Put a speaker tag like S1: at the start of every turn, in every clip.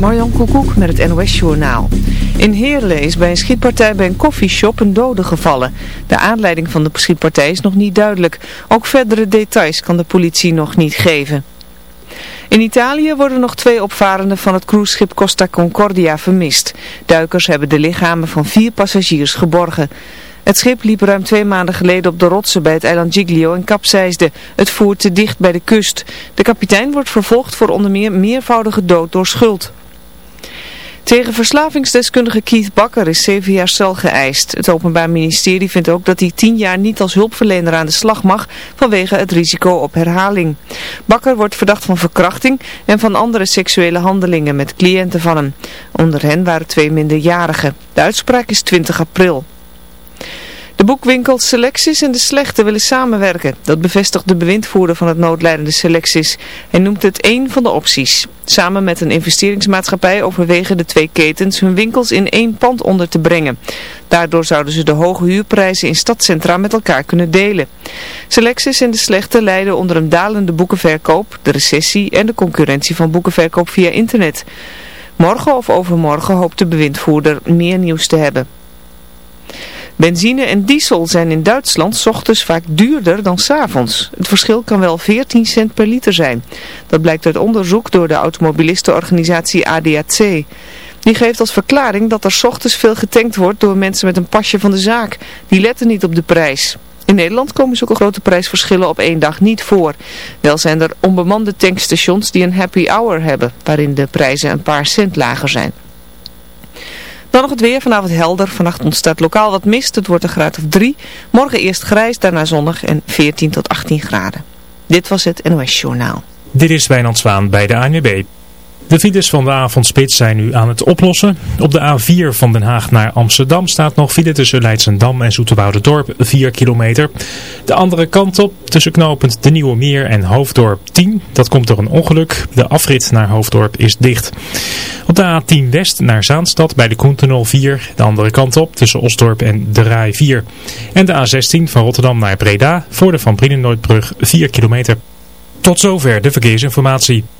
S1: Marjan Koekoek met het NOS Journaal. In Heerlen is bij een schietpartij bij een koffieshop een dode gevallen. De aanleiding van de schietpartij is nog niet duidelijk. Ook verdere details kan de politie nog niet geven. In Italië worden nog twee opvarenden van het cruiseschip Costa Concordia vermist. Duikers hebben de lichamen van vier passagiers geborgen. Het schip liep ruim twee maanden geleden op de rotsen bij het eiland Giglio en kapseisde. Het voert te dicht bij de kust. De kapitein wordt vervolgd voor onder meer meervoudige dood door schuld. Tegen verslavingsdeskundige Keith Bakker is zeven jaar cel geëist. Het Openbaar Ministerie vindt ook dat hij tien jaar niet als hulpverlener aan de slag mag vanwege het risico op herhaling. Bakker wordt verdacht van verkrachting en van andere seksuele handelingen met cliënten van hem. Onder hen waren twee minderjarigen. De uitspraak is 20 april. De boekwinkels Selectis en De Slechte willen samenwerken. Dat bevestigt de bewindvoerder van het noodlijdende Selectis. Hij noemt het één van de opties. Samen met een investeringsmaatschappij overwegen de twee ketens hun winkels in één pand onder te brengen. Daardoor zouden ze de hoge huurprijzen in stadcentra met elkaar kunnen delen. Selectis en De Slechte lijden onder een dalende boekenverkoop, de recessie en de concurrentie van boekenverkoop via internet. Morgen of overmorgen hoopt de bewindvoerder meer nieuws te hebben. Benzine en diesel zijn in Duitsland ochtends vaak duurder dan s avonds. Het verschil kan wel 14 cent per liter zijn. Dat blijkt uit onderzoek door de automobilistenorganisatie ADAC. Die geeft als verklaring dat er ochtends veel getankt wordt door mensen met een pasje van de zaak. Die letten niet op de prijs. In Nederland komen zulke grote prijsverschillen op één dag niet voor. Wel zijn er onbemande tankstations die een happy hour hebben, waarin de prijzen een paar cent lager zijn. Dan nog het weer. Vanavond helder. Vannacht ontstaat lokaal wat mist. Het wordt een graad of 3. Morgen eerst grijs, daarna zonnig en 14 tot 18 graden. Dit was het NOS Journaal.
S2: Dit is Wijnand Zwaan bij de ANWB. De files van de avondspits zijn nu aan het oplossen. Op de A4 van Den Haag naar Amsterdam staat nog file tussen Leidsendam en Dorp 4 kilometer. De andere kant op tussen knooppunt De Nieuwe Meer en Hoofddorp 10. Dat komt door een ongeluk. De afrit naar Hoofddorp is dicht. Op de A10 West naar Zaanstad bij de Koentunnel 4. De andere kant op tussen Osdorp en De Rai 4. En de A16 van Rotterdam naar Breda voor de Van Brienenoordbrug 4 kilometer. Tot zover de verkeersinformatie.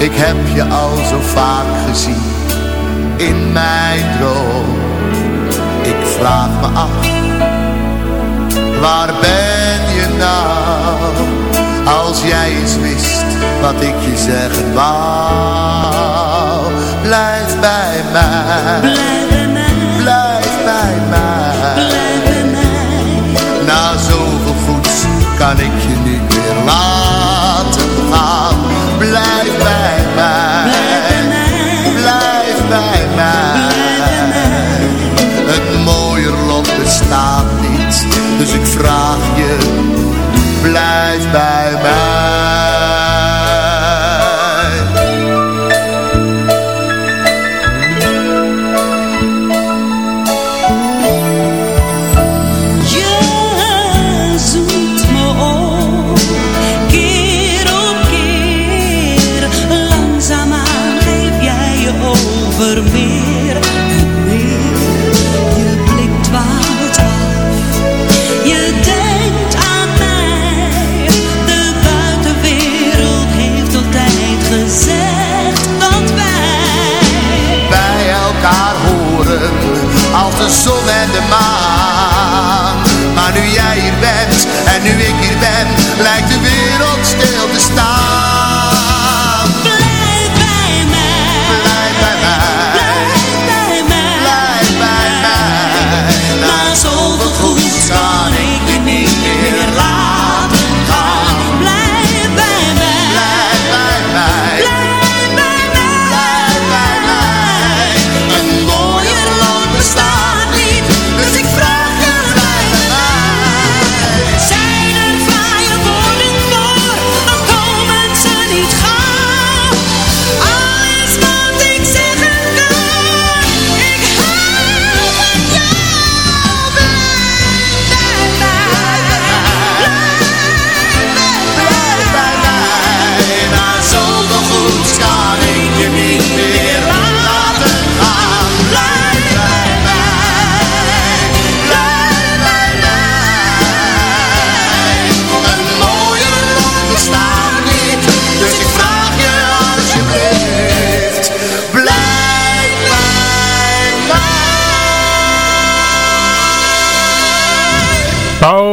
S3: Ik heb je al zo vaak gezien in mijn droom. Ik vraag me af, waar ben je nou? Als jij eens wist wat ik je zeggen wou. Blijf bij mij, blijf bij mij. Blijf bij mij. Na zoveel goeds kan ik je dus ik vraag je, blijf bij mij.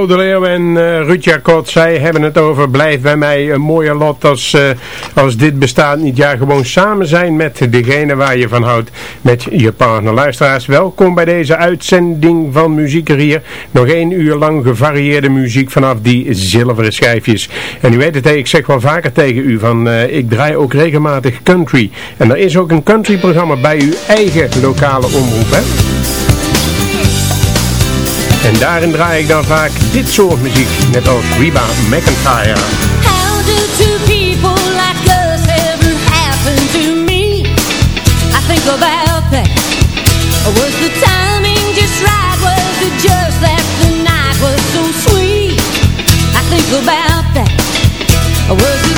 S4: De Leeuw en uh, Ruud Jacot, zij hebben het over blijf bij mij een mooie lot als, uh, als dit bestaat niet. Ja, gewoon samen zijn met degene waar je van houdt, met je partner. Luisteraars, welkom bij deze uitzending van Muzieker hier. Nog één uur lang gevarieerde muziek vanaf die zilveren schijfjes. En u weet het, ik zeg wel vaker tegen u van, uh, ik draai ook regelmatig country. En er is ook een country programma bij uw eigen lokale omroep, hè? En daarin draai ik dan vaak dit soort muziek, net als Reba McIntyre.
S5: How do two people like us ever happen to me? I think about that. Was the timing just right? Was it just that the night was so sweet? I think about that. Was it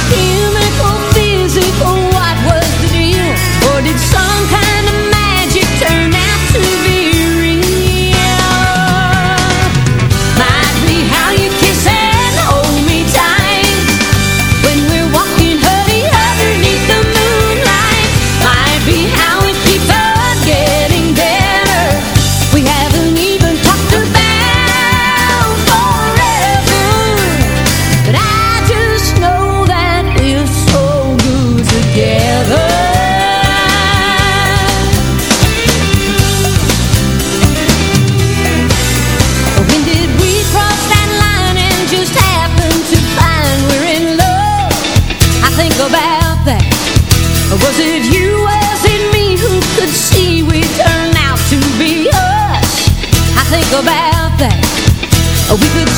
S5: We could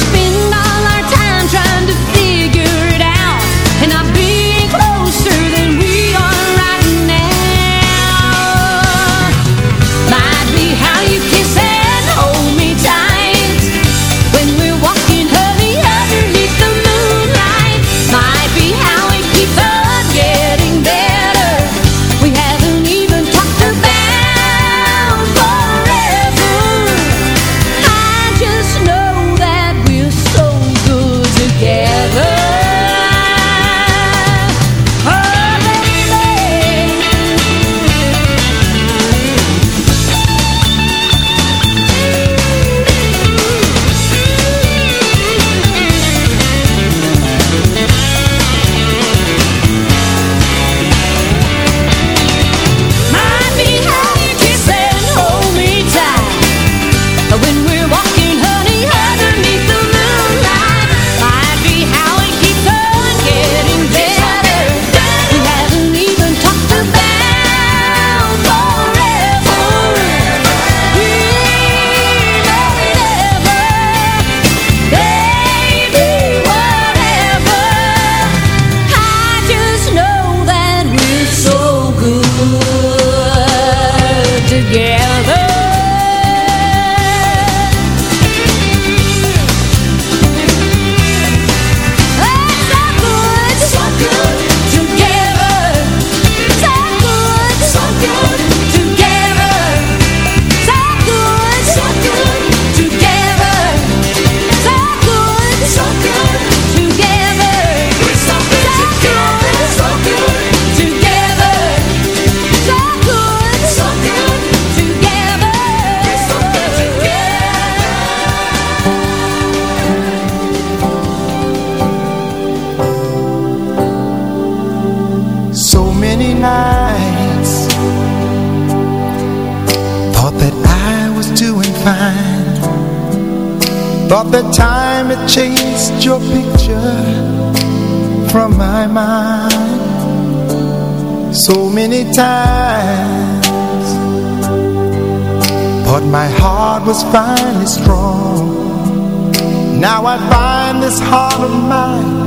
S5: was
S6: finally strong. Now I find this heart of mine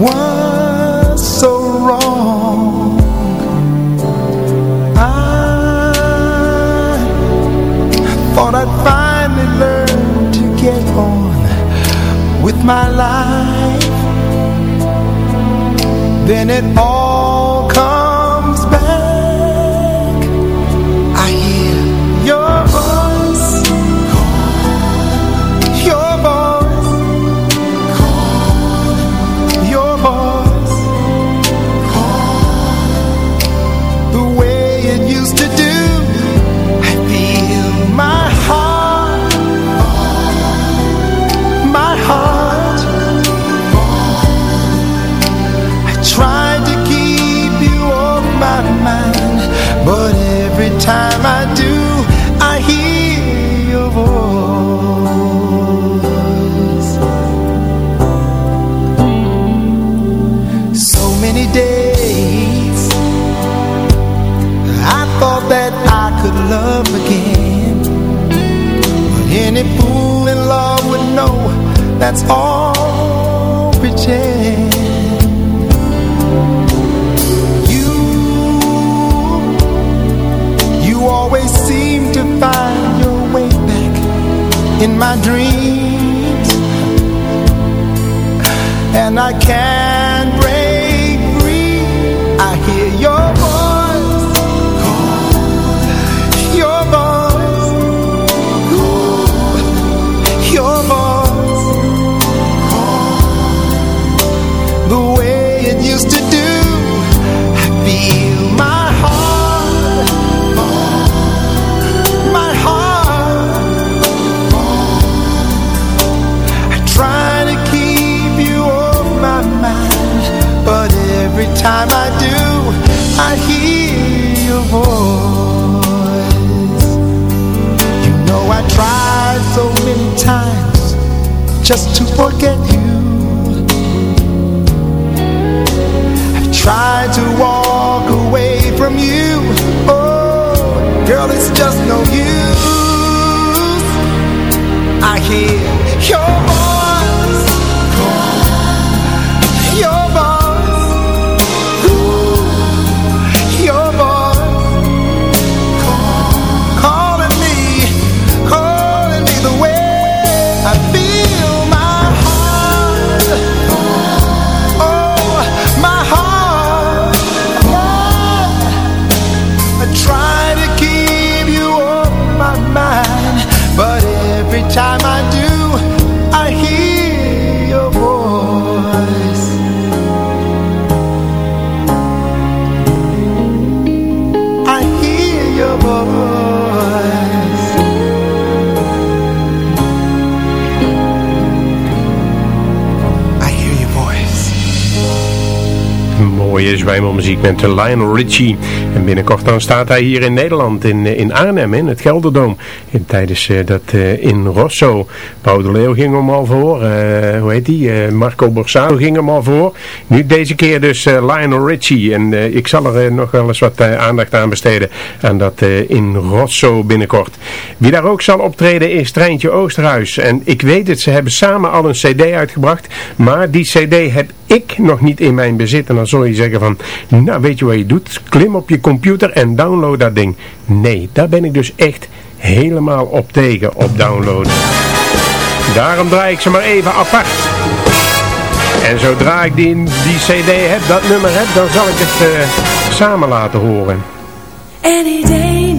S6: Was so wrong. I thought I'd finally learn to get on With my life. Then it all
S7: that's all pretend. You, you always seem to find your way back in my dreams, just to forget you. I've tried to walk away from you. Oh, girl, it's just no use. I hear your
S4: zwijmelmuziek met Lionel Richie. En binnenkort dan staat hij hier in Nederland, in, in Arnhem, in het Gelderdoom. En tijdens uh, dat uh, in Rosso. Paul de Leeuw ging hem al voor. Hoe heet die? Marco Borsato ging hem al voor. Nu deze keer dus Lionel Richie. En ik zal er nog wel eens wat aandacht aan besteden. Aan dat in Rosso binnenkort. Wie daar ook zal optreden is Treintje Oosterhuis. En ik weet het, ze hebben samen al een cd uitgebracht. Maar die cd heb ik nog niet in mijn bezit. En dan zul je zeggen van, nou weet je wat je doet? Klim op je computer en download dat ding. Nee, daar ben ik dus echt helemaal op tegen, op downloaden. Daarom draai ik ze maar even apart. En zodra ik die, die cd heb, dat nummer heb, dan zal ik het uh, samen laten horen.
S8: Any day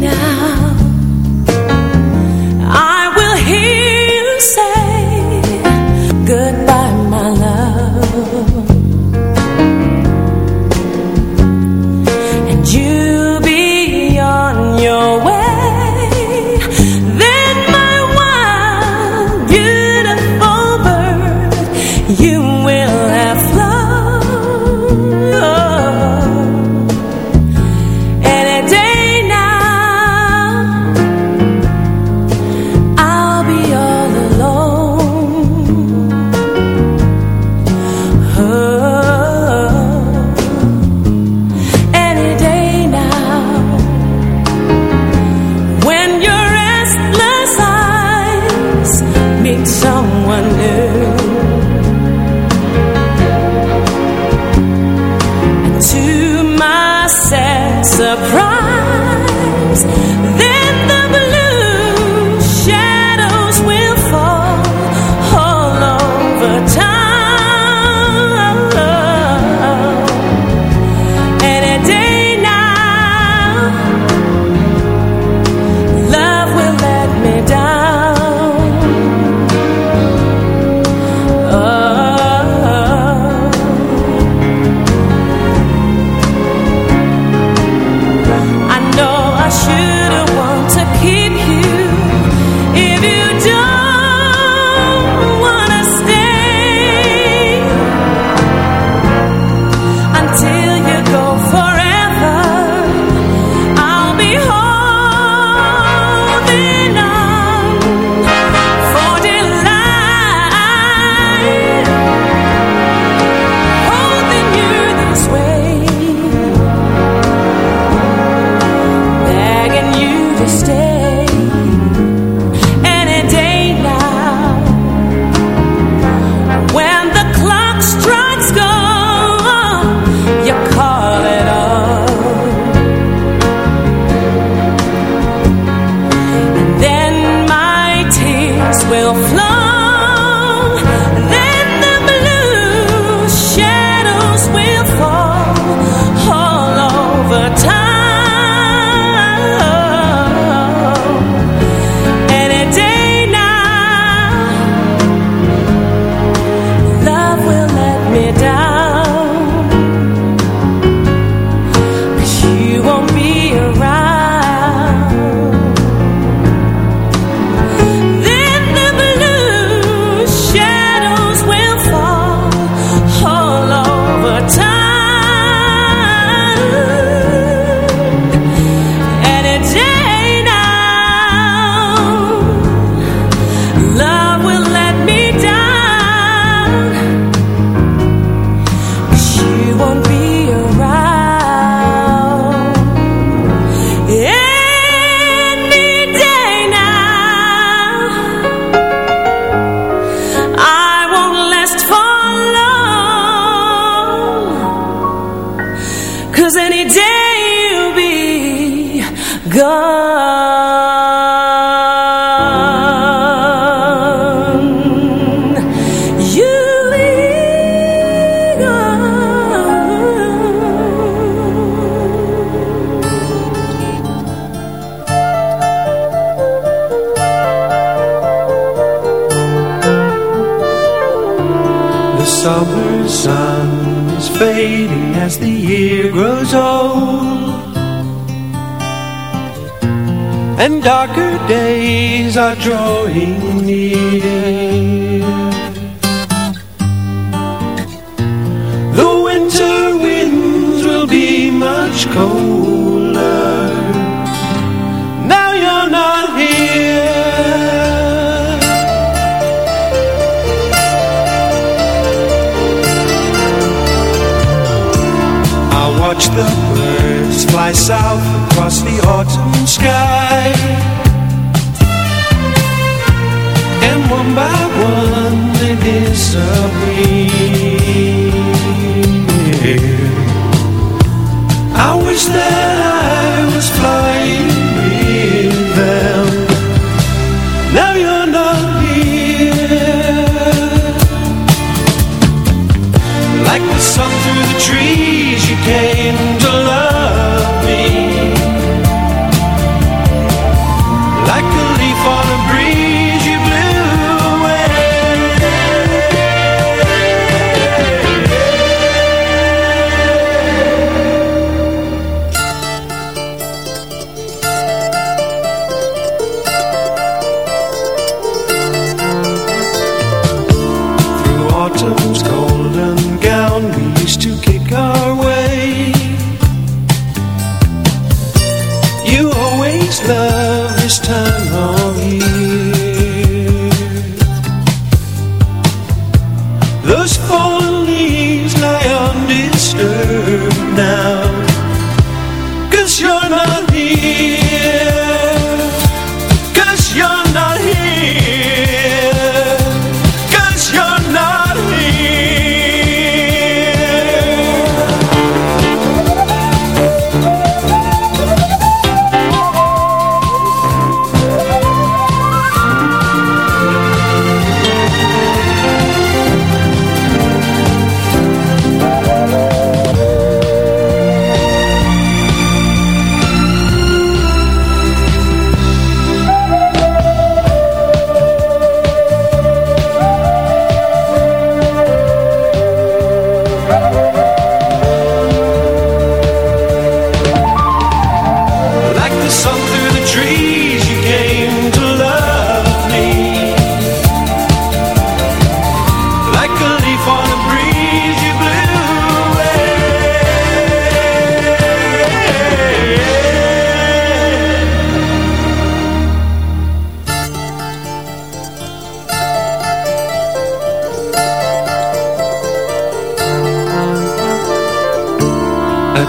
S9: surprise.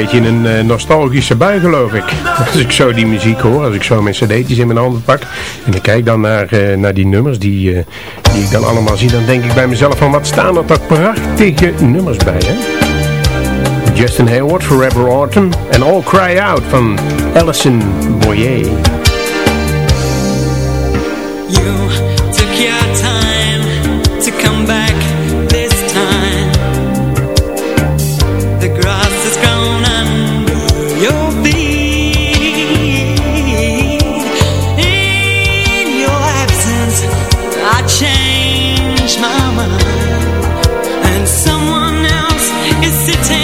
S4: beetje in een uh, nostalgische bui geloof ik. Als ik zo die muziek hoor, als ik zo mijn cd'tjes in mijn handen pak. En ik kijk dan naar, uh, naar die nummers die, uh, die ik dan allemaal zie. Dan denk ik bij mezelf van wat staan er toch prachtige nummers bij hè. Justin Hayward, Forever Autumn en All Cry Out van Alison Boyer.
S10: hesitate.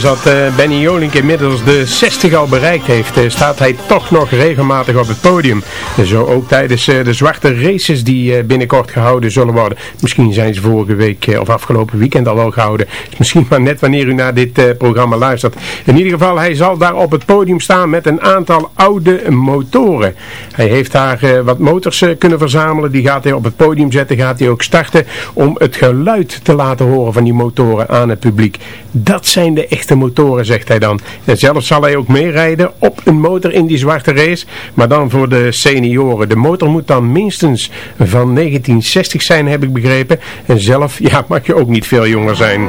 S4: Ondanks dat uh, Benny Jolink inmiddels de 60 al bereikt heeft, uh, staat hij toch nog regelmatig op het podium. Zo ook tijdens uh, de zwarte races die binnenkort gehouden zullen worden. Misschien zijn ze vorige week of afgelopen weekend al wel gehouden. Misschien maar net wanneer u naar dit programma luistert. In ieder geval, hij zal daar op het podium staan met een aantal oude motoren. Hij heeft daar wat motors kunnen verzamelen. Die gaat hij op het podium zetten, gaat hij ook starten om het geluid te laten horen van die motoren aan het publiek. Dat zijn de echte motoren, zegt hij dan. En zelf zal hij ook meerijden op een motor in die zwarte race, maar dan voor de senioren. De motor moet dan minstens van 1960 zijn, heb ik begrepen. En zelf, ja, mag je ook niet veel jonger zijn.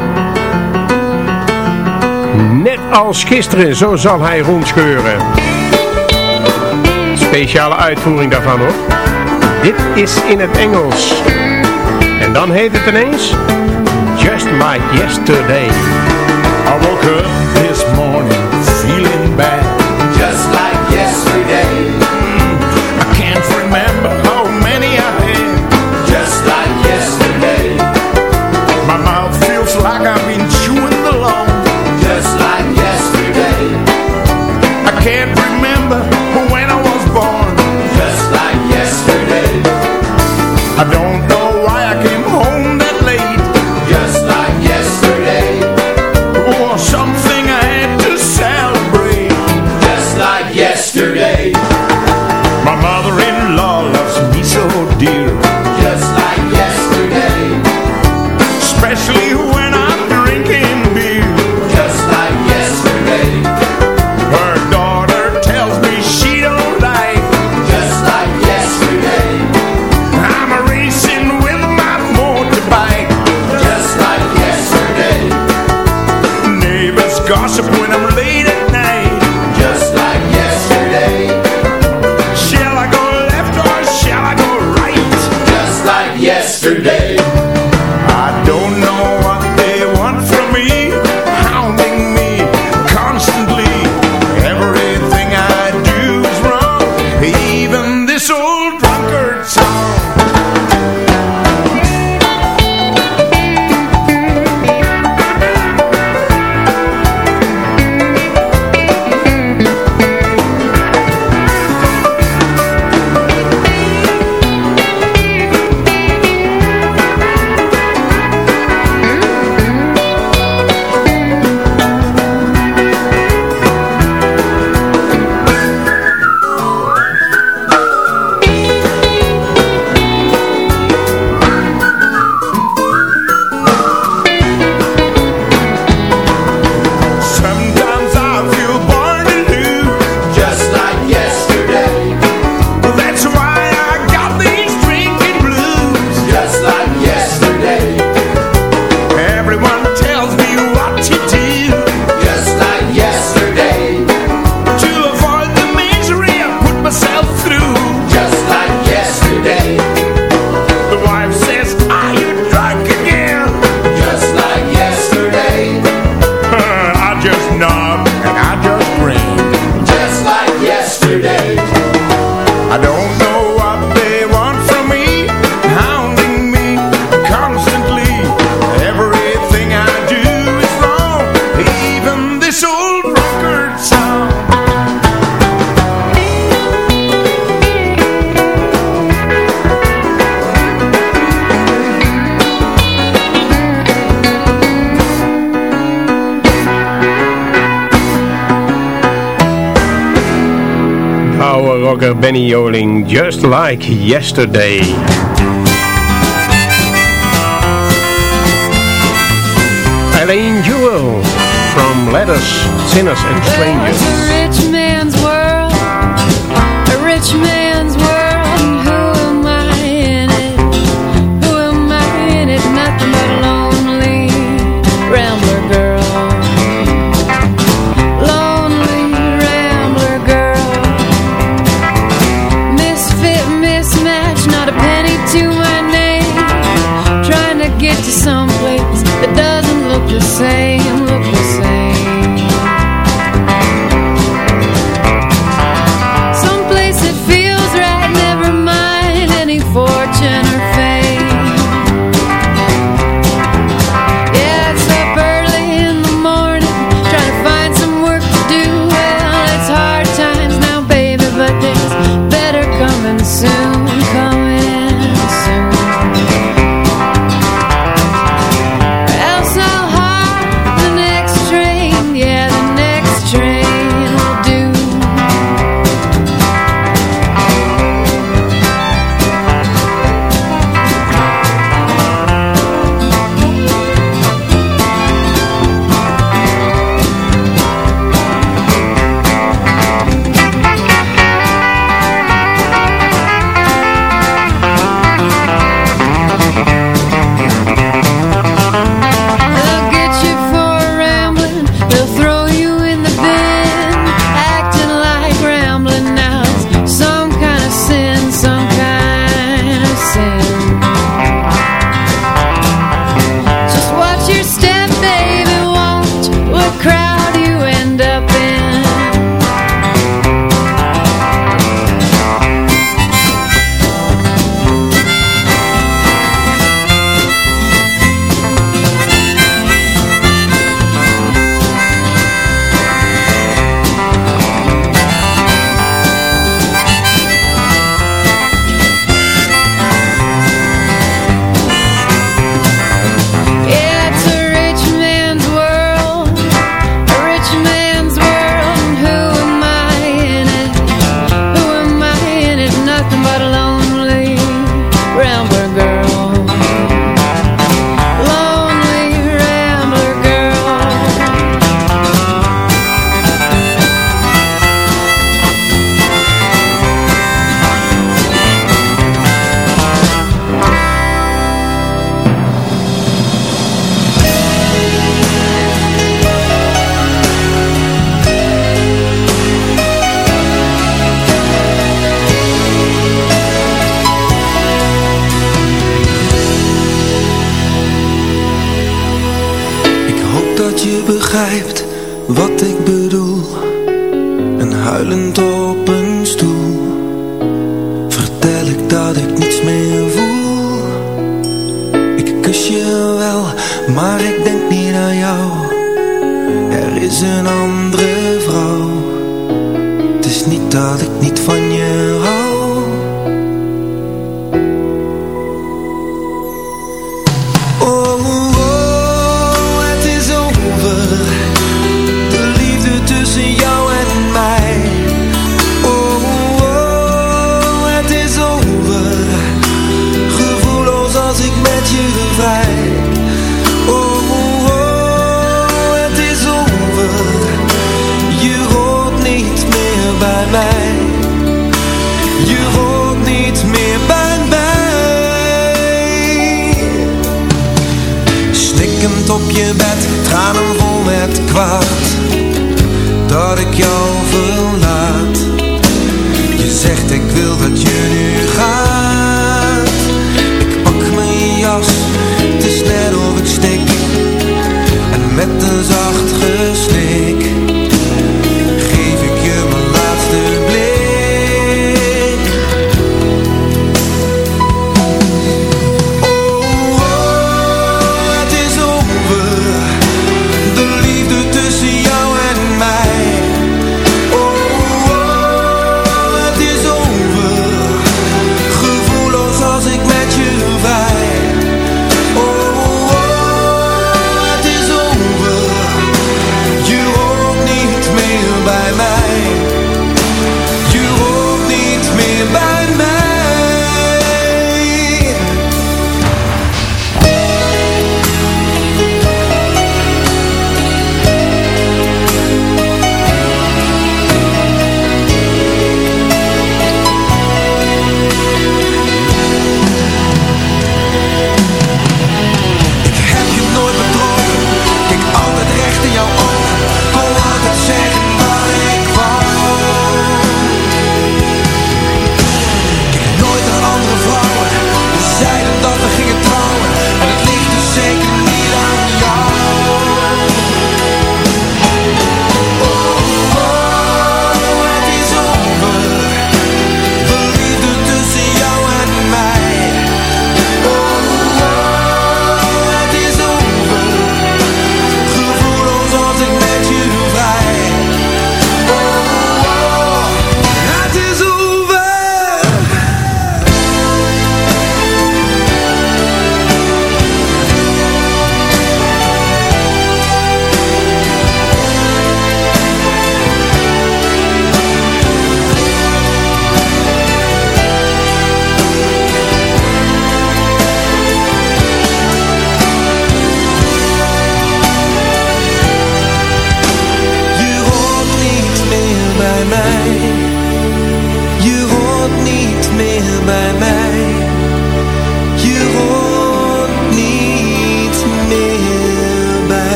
S4: Net als gisteren, zo zal hij rondscheuren. Speciale uitvoering daarvan hoor. Dit is in het Engels. En dan heet het ineens Just Like Yesterday.
S11: I woke up this morning
S4: Benny Yoling, just like yesterday. Elaine Jewell from Letters, Sinners and Strangers.
S12: to someplace that doesn't look the same.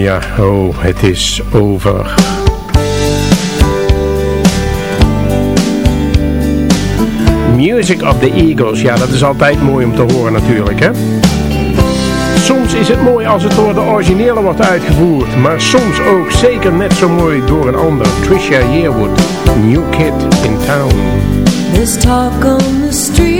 S4: Volumia. Oh, het is over. Music of the Eagles. Ja, dat is altijd mooi om te horen natuurlijk, hè? Soms is het mooi als het door de originele wordt uitgevoerd, maar soms ook zeker net zo mooi door een ander. Trisha Yearwood, New Kid in Town.
S8: This talk on the street,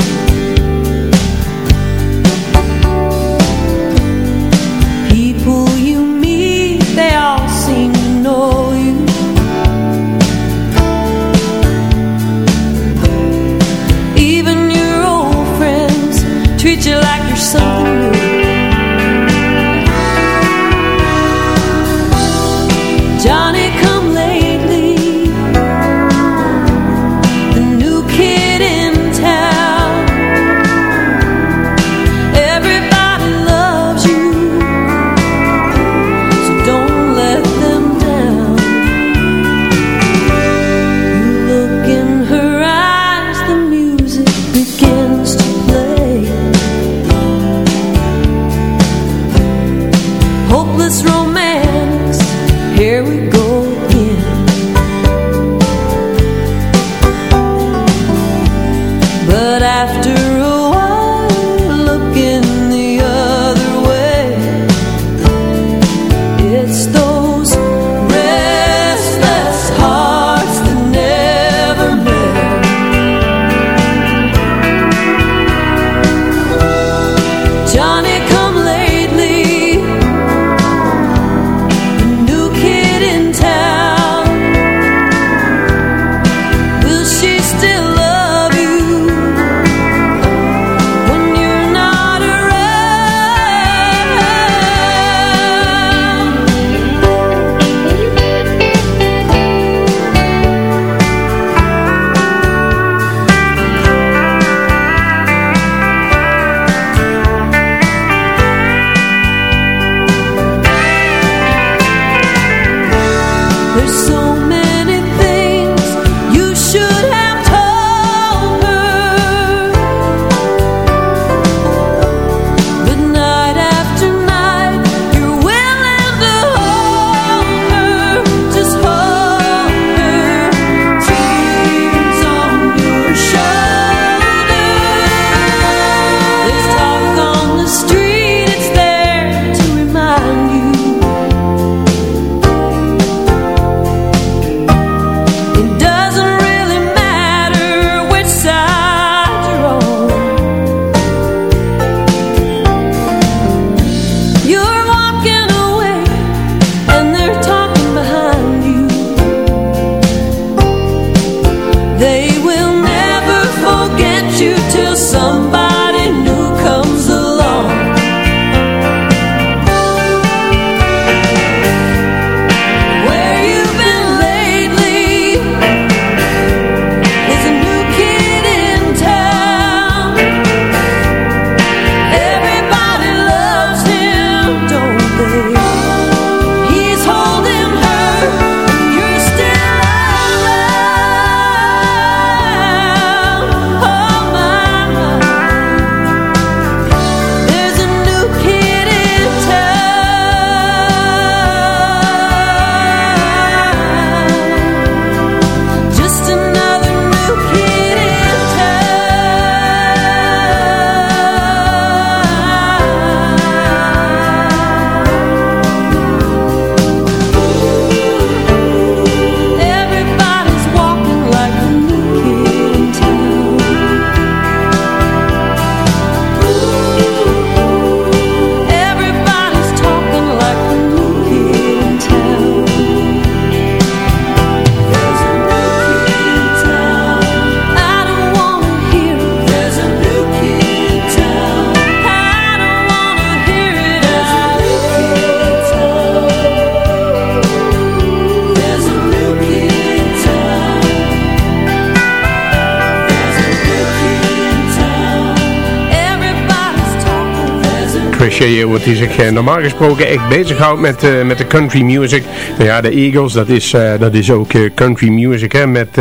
S4: Wat hij zich normaal gesproken echt bezighoudt met, met de country music. Nou ja, de Eagles, dat is, dat is ook country music hè, met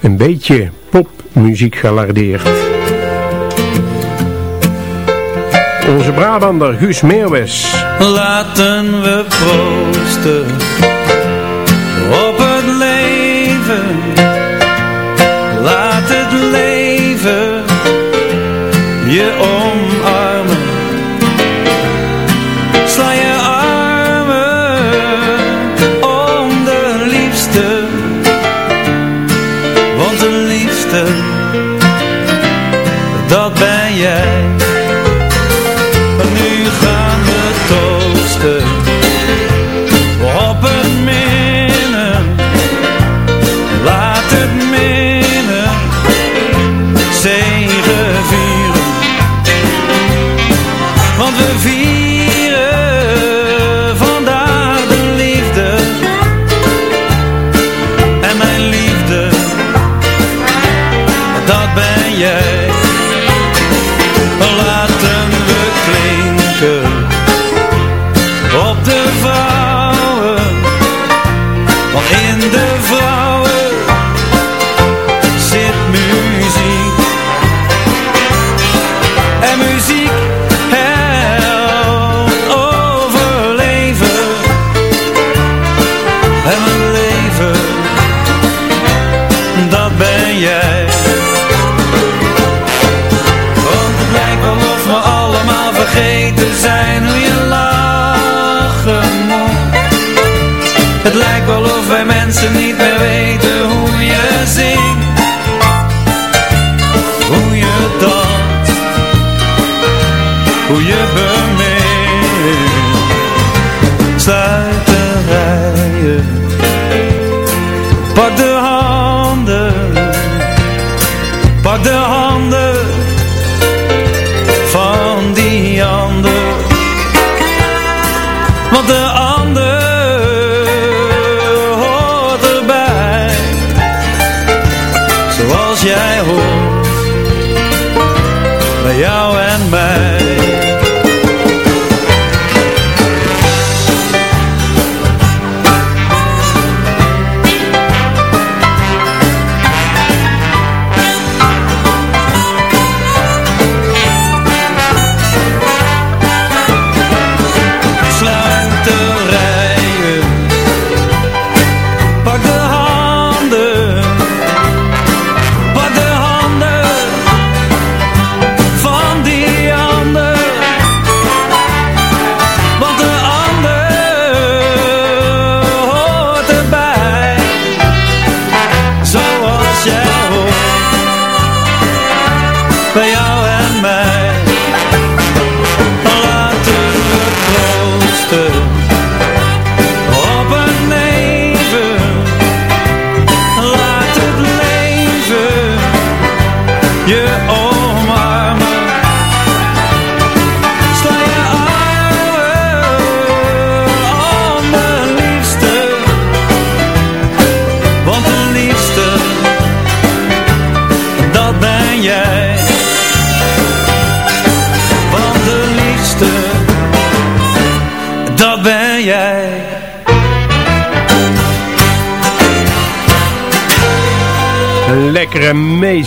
S4: een beetje popmuziek gelardeerd. Onze Brabander Guus Meeuwis.
S13: Laten we proosten op het leven. Laat het leven je. Mensen niet meer weten hoe je zingt. Hoe je danst. Hoe je bemint Sluit de rijen Pak de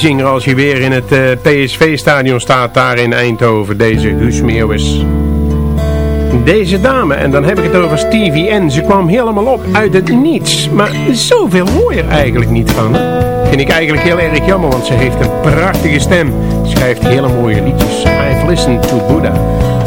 S4: meezinger als je weer in het uh, PSV-stadion staat daar in Eindhoven, deze Guus Meeuwis. Deze dame, en dan heb ik het over Stevie N, ze kwam helemaal op uit het niets. Maar zoveel hoor je eigenlijk niet van. Vind ik eigenlijk heel erg jammer, want ze heeft een prachtige stem. Schrijft hele mooie liedjes. I've listened to Buddha.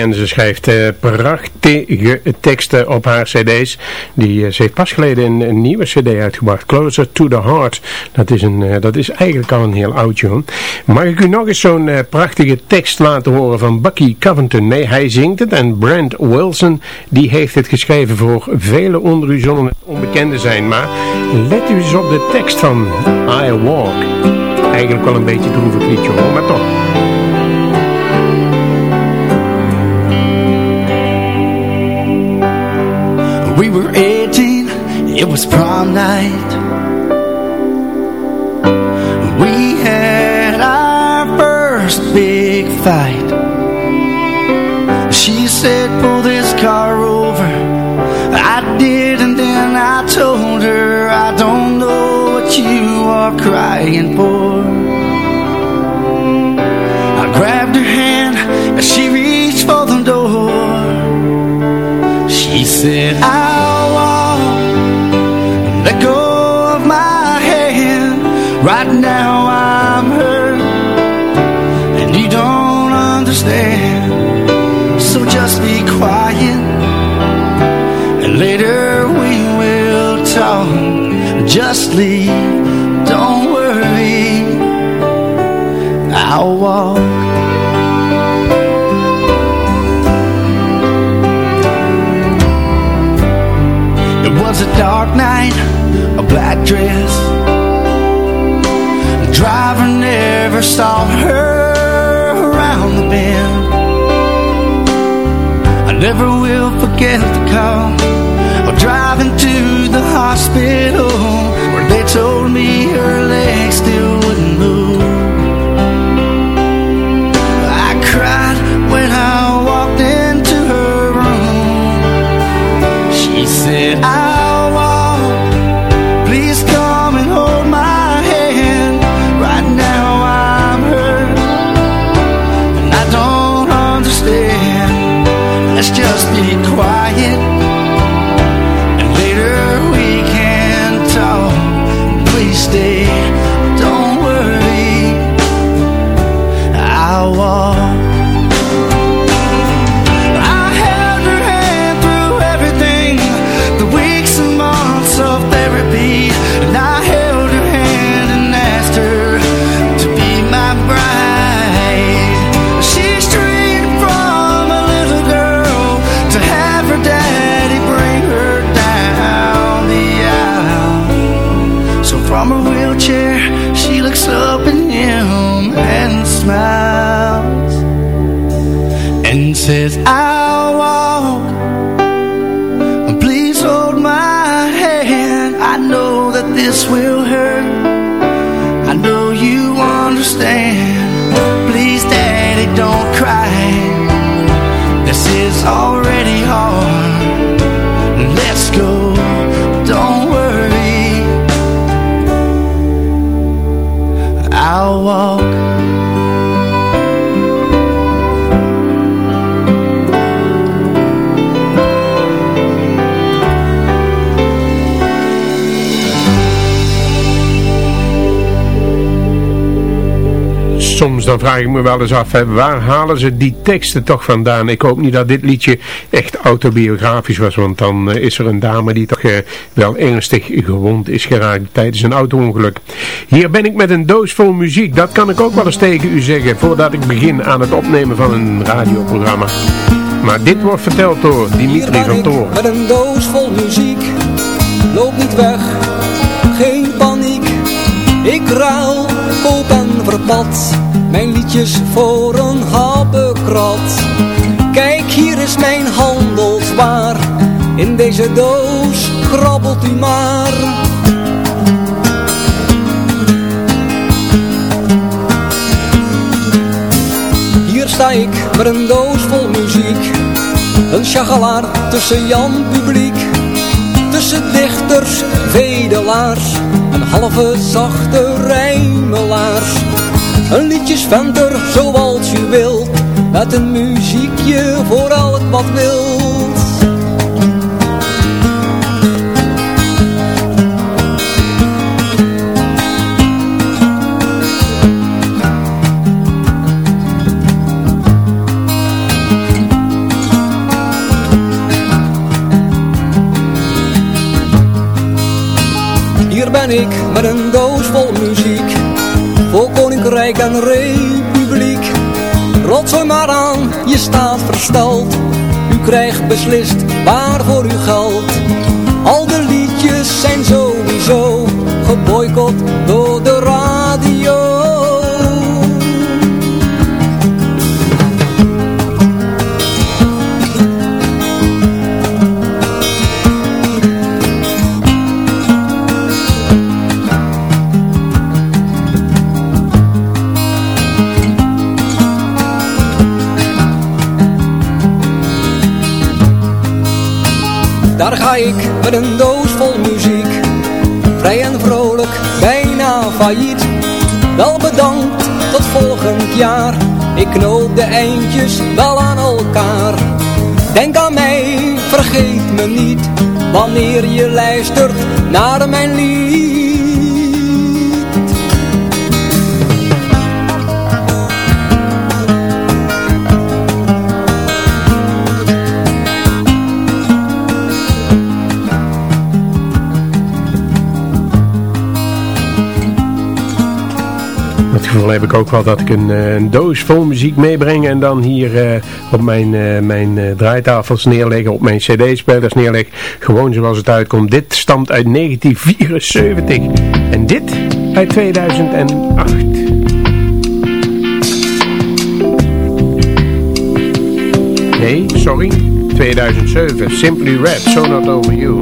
S4: Stevie Anderson schrijft uh, prachtige teksten op haar cd's. Die, uh, ze heeft pas geleden een, nieuwe cd uitgebracht, Closer to the Heart. Dat is, een, uh, dat is eigenlijk al een heel oudje. Mag ik u nog eens zo'n prachtige tekst laten horen van Bucky Covington? Nee, hij zingt het en Brent Wilson die heeft het geschreven voor velen onder u zullen onbekende zijn. Maar let u eens op de tekst van I Walk. Eigenlijk wel een beetje droevig liedje hoor, maar toch.
S7: We were 18, it was prom night. We had our first big fight. She said pull this car over. I did and then I told her I don't know what you are crying for. I grabbed her hand as she reached for the door. She said I'll now I'm hurt. And you don't understand. So just be quiet. And later we will talk. Just leave. Don't worry. I'll walk. It was a dark night, a black dress never saw her around the bend. I never will forget the call Of driving to the hospital Where they told me her legs still wouldn't move. I cried when I walked into her room. She said I'll stay says I'll walk. Please hold my hand. I know that this will
S4: dan vraag ik me wel eens af, hè, waar halen ze die teksten toch vandaan? Ik hoop niet dat dit liedje echt autobiografisch was, want dan uh, is er een dame die toch uh, wel ernstig gewond is geraakt tijdens een auto-ongeluk. Hier ben ik met een doos vol muziek, dat kan ik ook wel eens tegen u zeggen, voordat ik begin aan het opnemen van een radioprogramma. Maar dit wordt verteld door Dimitri van Toor.
S14: met een doos vol muziek, loop niet weg, geen paniek, ik ruil, koop en verpad mijn liedjes voor een habbekrat. Kijk, hier is mijn handelswaar. In deze doos krabbelt u maar. Hier sta ik met een doos vol muziek. Een chagalaar tussen Jan publiek. Tussen dichters, vedelaars. En halve zachte rijmelaars. Een liedjes van er zoals je wilt. Met een muziekje voor al het wat wilt. Hier ben ik met een doos vol muziek. Voor koninkrijk en republiek. Rotzooi maar aan, je staat versteld. U krijgt beslist waarvoor u geld. Een doos vol muziek. Vrij en vrolijk, bijna failliet. Wel bedankt, tot volgend jaar. Ik knoop de eindjes wel aan elkaar. Denk aan mij, vergeet me niet. Wanneer je luistert naar mijn lied
S4: heb ik ook wel dat ik een, eh, een doos vol muziek meebreng en dan hier eh, op mijn, eh, mijn draaitafels neerleggen, op mijn cd-spelers neerleg. Gewoon zoals het uitkomt. Dit stamt uit 1974 en dit uit 2008. Nee, sorry. 2007. Simply Red, So Not Over You.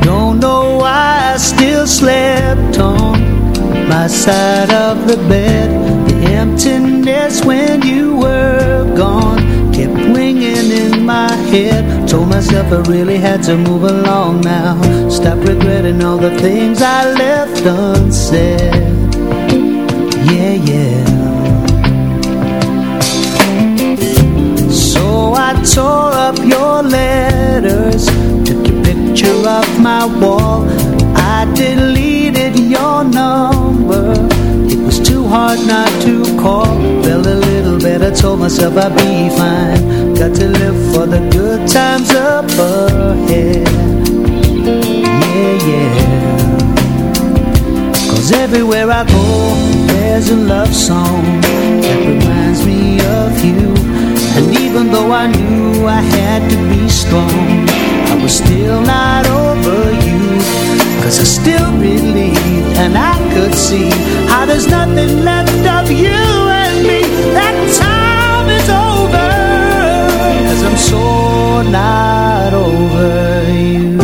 S15: Don't know why I still slept my side of the bed. The emptiness when you were gone kept ringing in my head. Told myself I really had to move along now. Stop regretting all the things I left unsaid. Yeah, yeah. So I tore up your letters, took your picture off my wall. I deleted your number. It was too hard not to call. Felt a little better, told myself I'd be fine. Got to live for the good times up ahead. Yeah, yeah. Cause everywhere I go, there's a love song that reminds me of you. And even though I knew I had to be strong, I was still not over you. Cause I still believe and I could see how there's nothing left of you and me. That time is over. Cause I'm so not over you.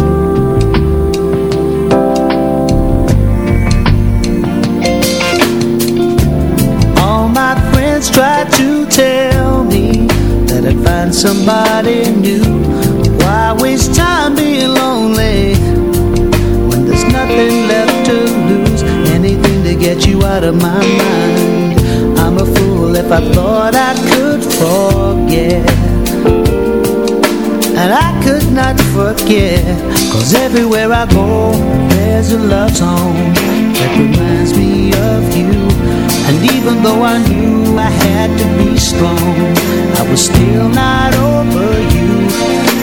S15: All my friends tried to tell me that I'd find somebody new. Out of my mind. I'm a fool if I thought I could forget. And I could not forget Cause everywhere I go There's a love song That reminds me of you And even though I knew I had to be strong I was still not over you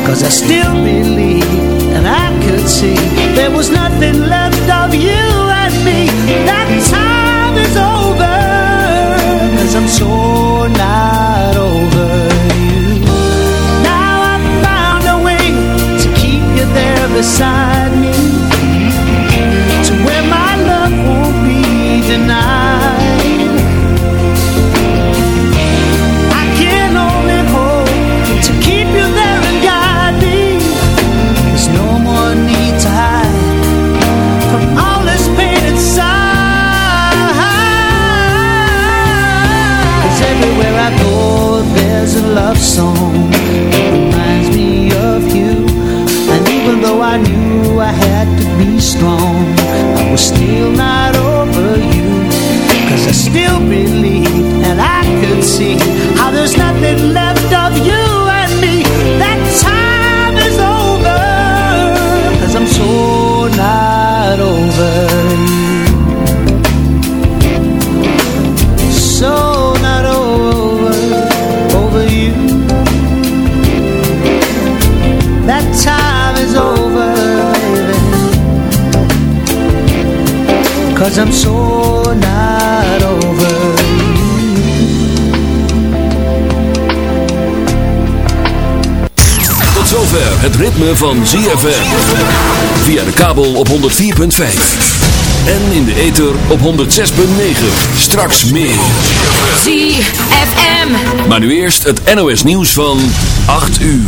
S15: Cause I still believed And I could see There was nothing left beside me. To where my love won't be denied. I can only hope To keep you there and guide me. There's no more need to hide From all this pain inside. Cause everywhere I go there's a love song still not over you. Cause I still believe and I could see How there's nothing left Cause I'm so not over
S16: Tot zover het ritme van ZFM. Via de kabel op 104.5. En in de ether op 106.9. Straks meer.
S17: ZFM.
S16: Maar nu eerst het NOS nieuws van 8 uur.